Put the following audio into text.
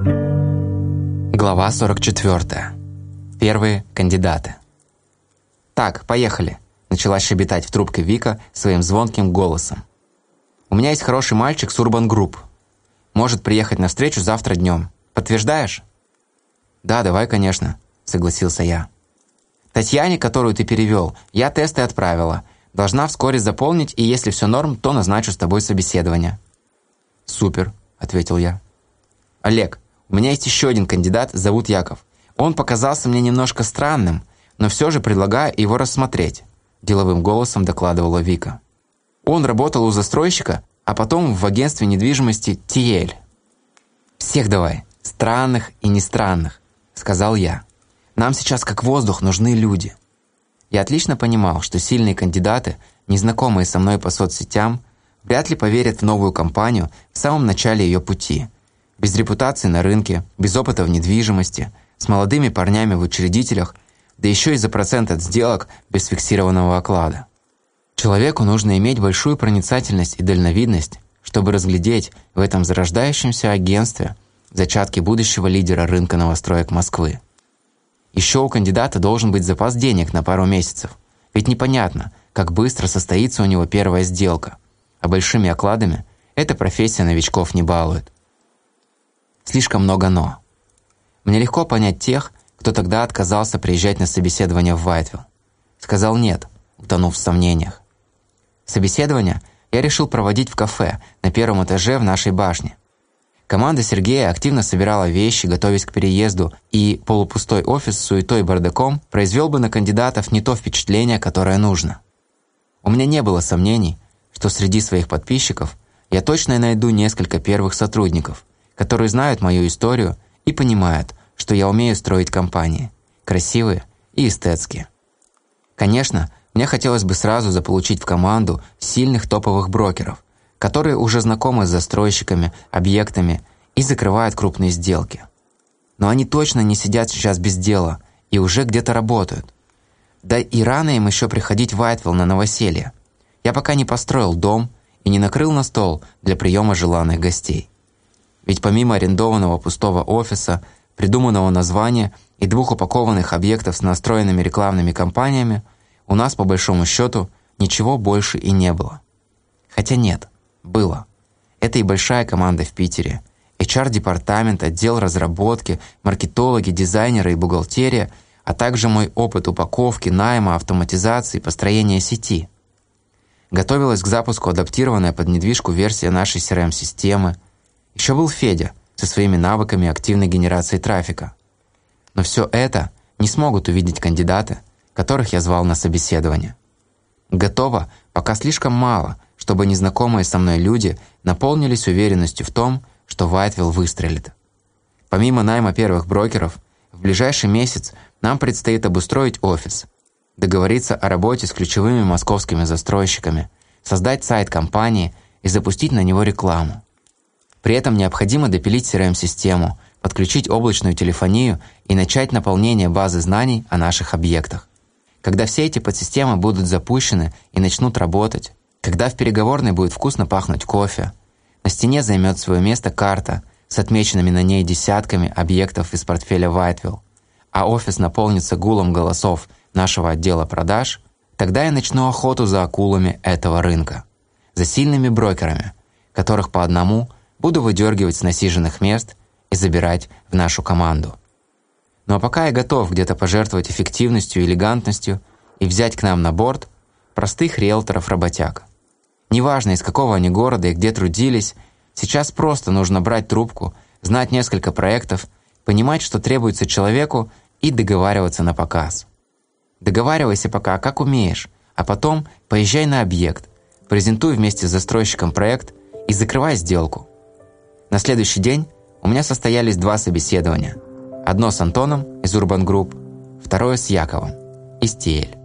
Глава 44. Первые кандидаты. «Так, поехали», – начала щебетать в трубке Вика своим звонким голосом. «У меня есть хороший мальчик с Urban Group. Может приехать на встречу завтра днем. Подтверждаешь?» «Да, давай, конечно», – согласился я. «Татьяне, которую ты перевел, я тесты отправила. Должна вскоре заполнить, и если все норм, то назначу с тобой собеседование». «Супер», – ответил я. «Олег, у меня есть еще один кандидат, зовут Яков. Он показался мне немножко странным, но все же предлагаю его рассмотреть», – деловым голосом докладывала Вика. Он работал у застройщика, а потом в агентстве недвижимости «Тиель». «Всех давай, странных и не странных», – сказал я. «Нам сейчас как воздух нужны люди». Я отлично понимал, что сильные кандидаты, незнакомые со мной по соцсетям, вряд ли поверят в новую компанию в самом начале ее пути. Без репутации на рынке, без опыта в недвижимости, с молодыми парнями в учредителях, да еще и за процент от сделок без фиксированного оклада. Человеку нужно иметь большую проницательность и дальновидность, чтобы разглядеть в этом зарождающемся агентстве зачатки будущего лидера рынка новостроек Москвы. Еще у кандидата должен быть запас денег на пару месяцев, ведь непонятно, как быстро состоится у него первая сделка – а большими окладами эта профессия новичков не балует. Слишком много «но». Мне легко понять тех, кто тогда отказался приезжать на собеседование в Вайтвилл. Сказал «нет», утонув в сомнениях. Собеседование я решил проводить в кафе на первом этаже в нашей башне. Команда Сергея активно собирала вещи, готовясь к переезду, и полупустой офис с суетой бардаком произвел бы на кандидатов не то впечатление, которое нужно. У меня не было сомнений, что среди своих подписчиков я точно найду несколько первых сотрудников, которые знают мою историю и понимают, что я умею строить компании, красивые и эстетские. Конечно, мне хотелось бы сразу заполучить в команду сильных топовых брокеров, которые уже знакомы с застройщиками, объектами и закрывают крупные сделки. Но они точно не сидят сейчас без дела и уже где-то работают. Да и рано им еще приходить в Вайтвилл на новоселье. Я пока не построил дом и не накрыл на стол для приема желанных гостей. Ведь помимо арендованного пустого офиса, придуманного названия и двух упакованных объектов с настроенными рекламными кампаниями, у нас, по большому счету, ничего больше и не было. Хотя нет, было. Это и большая команда в Питере, HR-департамент, отдел разработки, маркетологи, дизайнеры и бухгалтерия, а также мой опыт упаковки, найма, автоматизации, построения сети – Готовилась к запуску адаптированная под недвижку версия нашей CRM-системы. Еще был Федя со своими навыками активной генерации трафика. Но все это не смогут увидеть кандидаты, которых я звал на собеседование. Готово пока слишком мало, чтобы незнакомые со мной люди наполнились уверенностью в том, что Вайтвилл выстрелит. Помимо найма первых брокеров, в ближайший месяц нам предстоит обустроить офис – договориться о работе с ключевыми московскими застройщиками, создать сайт компании и запустить на него рекламу. При этом необходимо допилить CRM-систему, подключить облачную телефонию и начать наполнение базы знаний о наших объектах. Когда все эти подсистемы будут запущены и начнут работать, когда в переговорной будет вкусно пахнуть кофе, на стене займет свое место карта с отмеченными на ней десятками объектов из портфеля Whiteville, а офис наполнится гулом голосов нашего отдела продаж, тогда я начну охоту за акулами этого рынка, за сильными брокерами, которых по одному буду выдергивать с насиженных мест и забирать в нашу команду. Ну а пока я готов где-то пожертвовать эффективностью и элегантностью и взять к нам на борт простых риэлторов-работяг. Неважно, из какого они города и где трудились, сейчас просто нужно брать трубку, знать несколько проектов, понимать, что требуется человеку и договариваться на показ. Договаривайся пока, как умеешь, а потом поезжай на объект, презентуй вместе с застройщиком проект и закрывай сделку. На следующий день у меня состоялись два собеседования. Одно с Антоном из Urban Group, второе с Яковом из Тиэль.